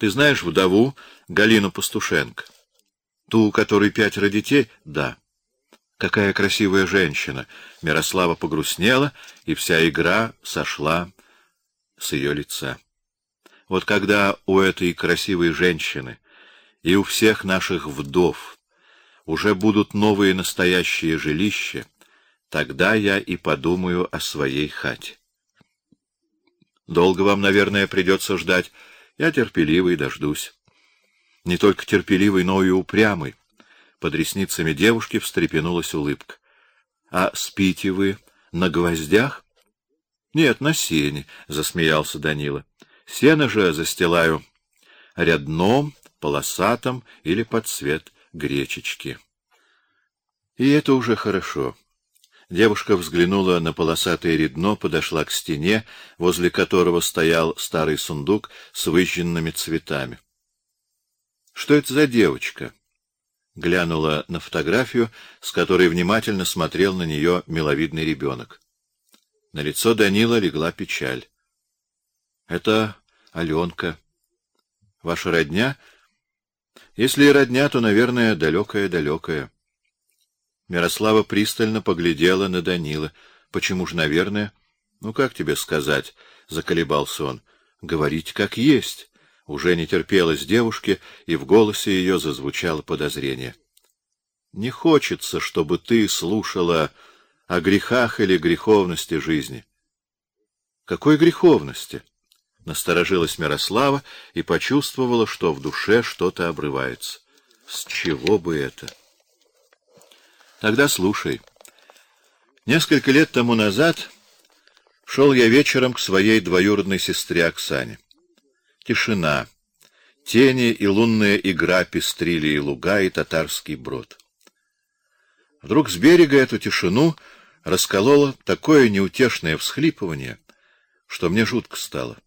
Ты знаешь вдову Галину Пастушенко? Ту, у которой пятеро детей? Да. Какая красивая женщина! Мирослава погрустнела, и вся игра сошла с ее лица. Вот когда у этой красивой женщины и у всех наших вдов уже будут новые настоящие жилища, тогда я и подумаю о своей хате. Долго вам, наверное, придется ждать. Я терпеливый дождусь. Не только терпеливый, но и упрямый. Под ресницами девушки встрепенулась улыбка. — А спите вы на гвоздях? — Нет, на сене, — засмеялся Данила. — Сено же застилаю рядном, полосатом или под цвет гречечки. И это уже хорошо. Девушка взглянула на полосатое редно, подошла к стене, возле которого стоял старый сундук с выжженными цветами. — Что это за девочка? — глянула на фотографию, с которой внимательно смотрел на нее миловидный ребенок. На лицо Данила легла печаль. — Это Аленка. Ваша родня? Если и родня, то, наверное, далекая-далекая. Мирослава пристально поглядела на Данила. Почему же, наверное? Ну, как тебе сказать? — заколебался он. — Говорить как есть. Уже не терпелось девушке, и в голосе ее зазвучало подозрение. — Не хочется, чтобы ты слушала о грехах или греховности жизни. — Какой греховности? — насторожилась Мирослава и почувствовала, что в душе что-то обрывается. — С чего бы это? — Тогда слушай. Несколько лет тому назад шел я вечером к своей двоюродной сестре Оксане. Тишина. Тени и лунная игра пестрили и луга, и татарский брод. Вдруг с берега эту тишину раскололо такое неутешное всхлипывание, что мне жутко стало.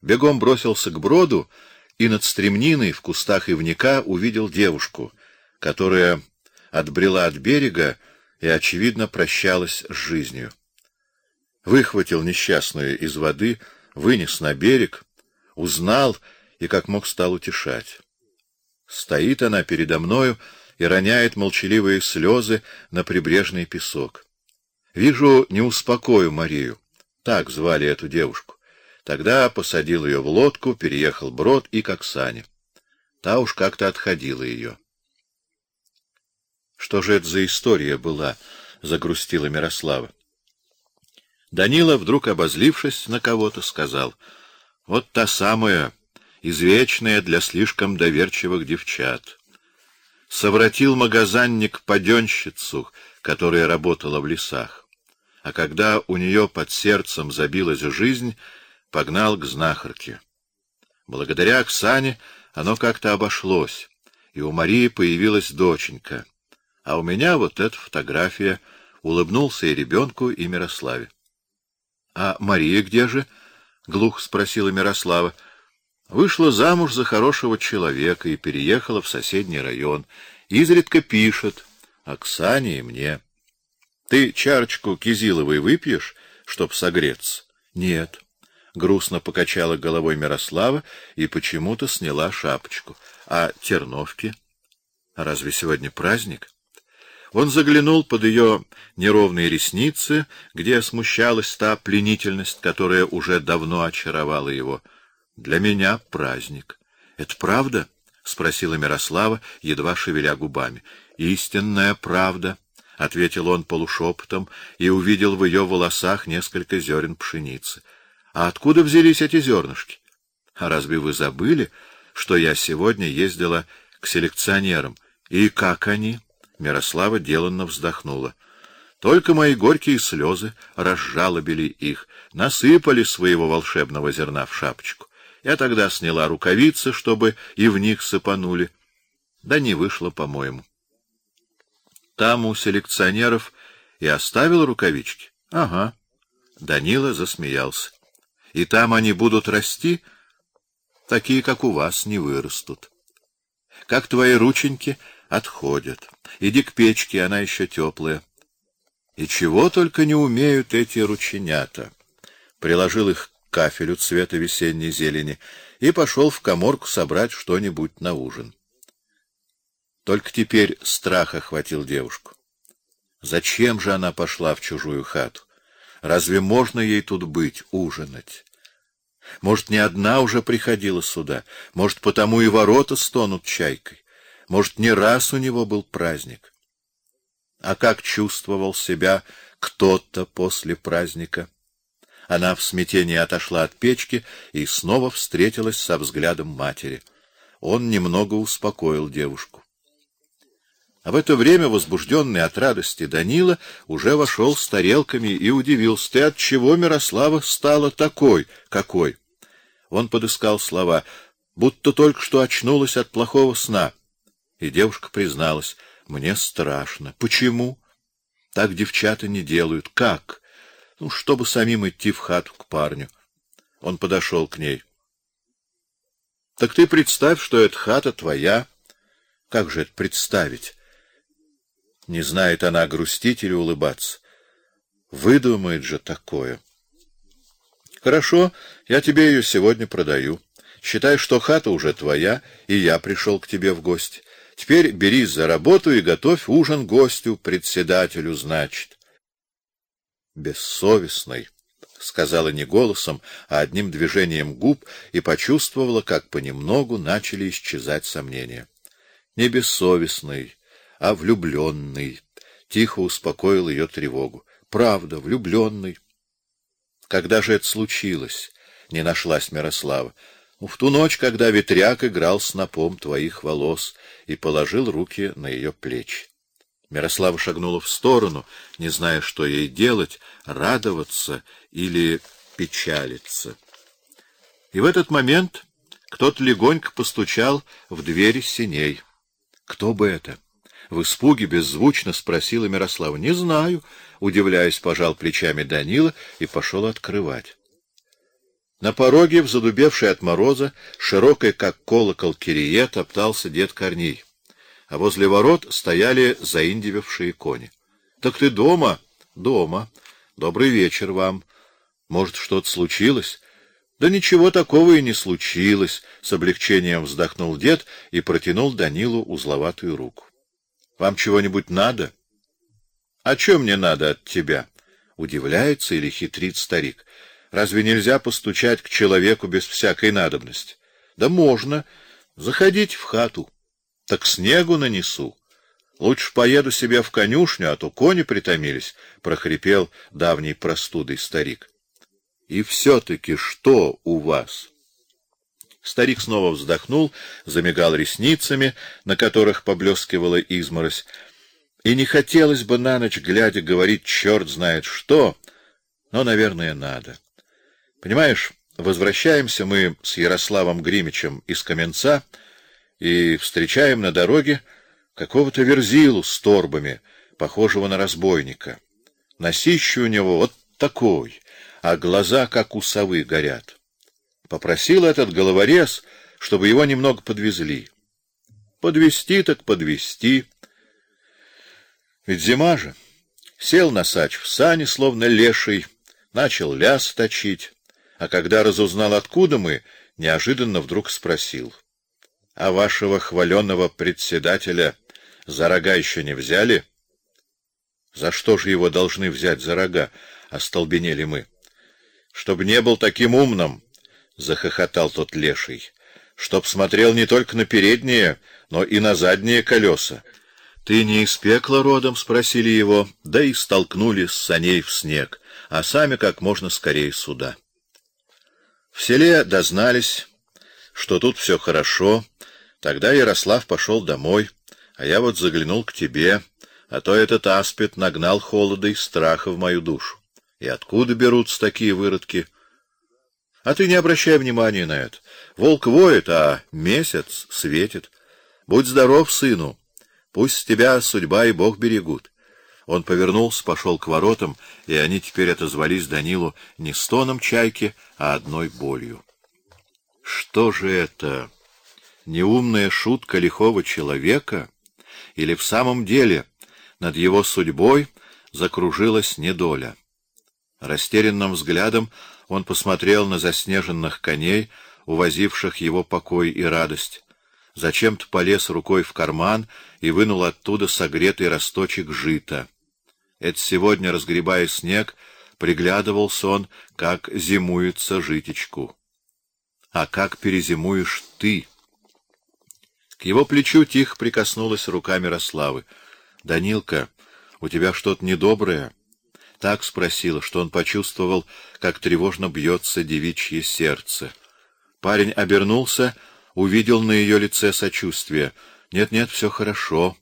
Бегом бросился к броду и над стремниной в кустах ивника увидел девушку, которая отбрела от берега и, очевидно, прощалась с жизнью. Выхватил несчастную из воды, вынес на берег, узнал и как мог стал утешать. Стоит она передо мною и роняет молчаливые слезы на прибрежный песок. Вижу, не успокою Марию. Так звали эту девушку. Тогда посадил ее в лодку, переехал брод и к Оксане. Та уж как-то отходила ее. Что же это за история была? загрустила Мирослава. Данила, вдруг обозлившись на кого-то, сказал: вот та самая, извечная для слишком доверчивых девчат. Совратил магазинник паденщицу, которая работала в лесах. А когда у нее под сердцем забилась жизнь, погнал к знахарке. Благодаря Оксане оно как-то обошлось, и у Марии появилась доченька. А у меня вот эта фотография. Улыбнулся и ребенку, и Мирославе. — А Мария где же? —— глухо спросила Мирослава. Вышла замуж за хорошего человека и переехала в соседний район. Изредка пишет Оксане и мне. Ты чарочку кизиловой выпьешь, чтоб согреться? Нет. Грустно покачала головой Мирослава и почему-то сняла шапочку. А терновки? Разве сегодня праздник? Он заглянул под ее неровные ресницы, где смущалась та пленительность, которая уже давно очаровала его. Для меня праздник. Это правда? спросила Мирослава, едва шевеля губами. Истинная правда, ответил он полушепотом и увидел в ее волосах несколько зерен пшеницы. А откуда взялись эти зернышки? А разве вы забыли, что я сегодня ездила к селекционерам? И как они? Мирослава деланно вздохнула. Только мои горькие слезы разжалобили их, насыпали своего волшебного зерна в шапочку. Я тогда сняла рукавицы, чтобы и в них сыпанули. Да не вышло, по-моему. Там у селекционеров и оставил рукавички. Ага. Данила засмеялся. И там они будут расти, такие, как у вас, не вырастут. Как твои рученьки отходят. Иди к печке, она еще теплая. И чего только не умеют эти рученята. Приложил их кафелю цвета весенней зелени и пошел в каморку собрать что-нибудь на ужин. Только теперь страх охватил девушку. Зачем же она пошла в чужую хату? Разве можно ей тут быть, ужинать? Может, не одна уже приходила сюда, может, потому и ворота стонут чайкой, может, не раз у него был праздник. А как чувствовал себя кто-то после праздника? Она в смятении отошла от печки и снова встретилась со взглядом матери. Он немного успокоил девушку. А в это время, возбужденный от радости, Данила уже вошел с тарелками и удивился: "Ты от чего, Мирослава, стала такой, какой?" Он подыскал слова, будто только что очнулась от плохого сна. И девушка призналась: "Мне страшно. Почему? Так девчата не делают. Как? Ну, чтобы самим идти в хату к парню". Он подошел к ней. Так ты представь, что эта хата твоя. Как же это представить? Не знает она грустить или улыбаться. Выдумает же такое. Хорошо, я тебе ее сегодня продаю. Считай, что хата уже твоя, и я пришел к тебе в гости. Теперь берись за работу и готовь ужин гостю, председателю, значит. Бессовестный, сказала не голосом, а одним движением губ и почувствовала, как понемногу начали исчезать сомнения. Не бессовестный, а влюбленный. Тихо успокоил ее тревогу. Правда, влюбленный. Когда же это случилось? Не нашлась Мирослава. В ту ночь, когда ветряк играл с напом твоих волос и положил руки на ее плечи. Мирослава шагнула в сторону, не зная, что ей делать: радоваться или печалиться. И в этот момент кто-то легонько постучал в дверь синей. Кто бы это? В испуге беззвучно спросила Мирослава. Не знаю, удивляясь, пожал плечами Данила и пошел открывать. На пороге, в задубевшей от мороза, широкой как колокол кирие, топтался дед Корней, а возле ворот стояли заиндевевшие кони. Так ты дома? Дома. Добрый вечер вам. Может, что-то случилось? Да ничего такого и не случилось, с облегчением вздохнул дед и протянул Данилу узловатую руку. Вам чего-нибудь надо? А что мне надо от тебя? Удивляется или хитрит старик. Разве нельзя постучать к человеку без всякой надобности? Да можно. Заходить в хату. Так снегу нанесу. Лучше поеду себе в конюшню, а то кони притомились, прохрипел давний простудой старик. И все таки что у вас? Старик снова вздохнул, замигал ресницами, на которых поблескивала изморозь. И не хотелось бы на ночь глядя говорить черт знает что, но, наверное, надо. Понимаешь, возвращаемся мы с Ярославом Гримичем из Каменца и встречаем на дороге какого-то верзилу с торбами, похожего на разбойника. Носище у него вот такой, а глаза как у совы горят. Попросил этот головорез, чтобы его немного подвезли. Подвести так подвести. Ведь зима же. Сел на сач в сани, словно леший, начал ляс точить, а когда разузнал, откуда мы, неожиданно вдруг спросил: "А вашего хваленого председателя за рога еще не взяли?" "За что же его должны взять за рога?" остолбенели мы. "Чтобы не был таким умным, захохотал тот леший, чтоб смотрел не только на передние, но и на задние колеса. Ты не из пекла родом, спросили его, да и столкнули с саней в снег, а сами как можно скорее сюда. В селе дознались, что тут все хорошо. Тогда Ярослав пошел домой, а я вот заглянул к тебе, а то этот аспид нагнал холода и страха в мою душу. И откуда берутся такие выродки? А ты не обращай внимания на это. Волк воет, а месяц светит. Будь здоров, сыну. Пусть тебя судьба и Бог берегут. Он повернулся, пошел к воротам, и они теперь отозвались Данилу не стоном чайки, а одной болью. Что же это? Неумная шутка лихого человека или в самом деле над его судьбой закружилась недоля? Растерянным взглядом Он посмотрел на заснеженных коней, увозивших его покой и радость. Зачем-то полез рукой в карман и вынул оттуда согретый росточек жита. Это сегодня, разгребая снег, приглядывался он, как зимуется житечку. А как перезимуешь ты? К его плечу тихо прикоснулась рука Мирославы. Данилка, у тебя что-то недоброе? Так спросила, что он почувствовал, как тревожно бьется девичье сердце. Парень обернулся, увидел на ее лице сочувствие. Нет-нет, все хорошо.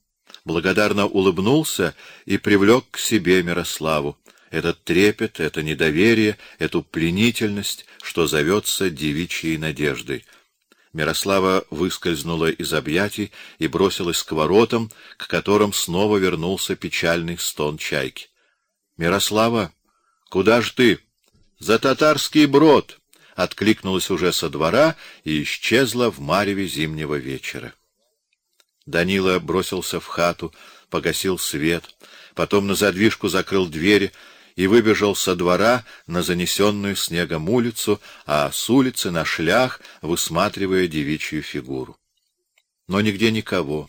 Благодарно улыбнулся и привлек к себе Мирославу. Этот трепет, это недоверие, эту пленительность, что зовется девичьей надеждой. Мирослава выскользнула из объятий и бросилась к воротам, к которым снова вернулся печальный стон чайки. Мирослава, куда ж ты? За татарский брод, откликнулась уже со двора и исчезла в мареве зимнего вечера. Данила бросился в хату, погасил свет, потом на задвижку закрыл двери и выбежал со двора на занесенную снегом улицу, а с улицы на шлях, высматривая девичью фигуру. Но нигде никого.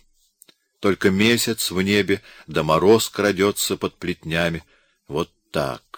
Только месяц в небе, да мороз крадется под плетнями. Вот так.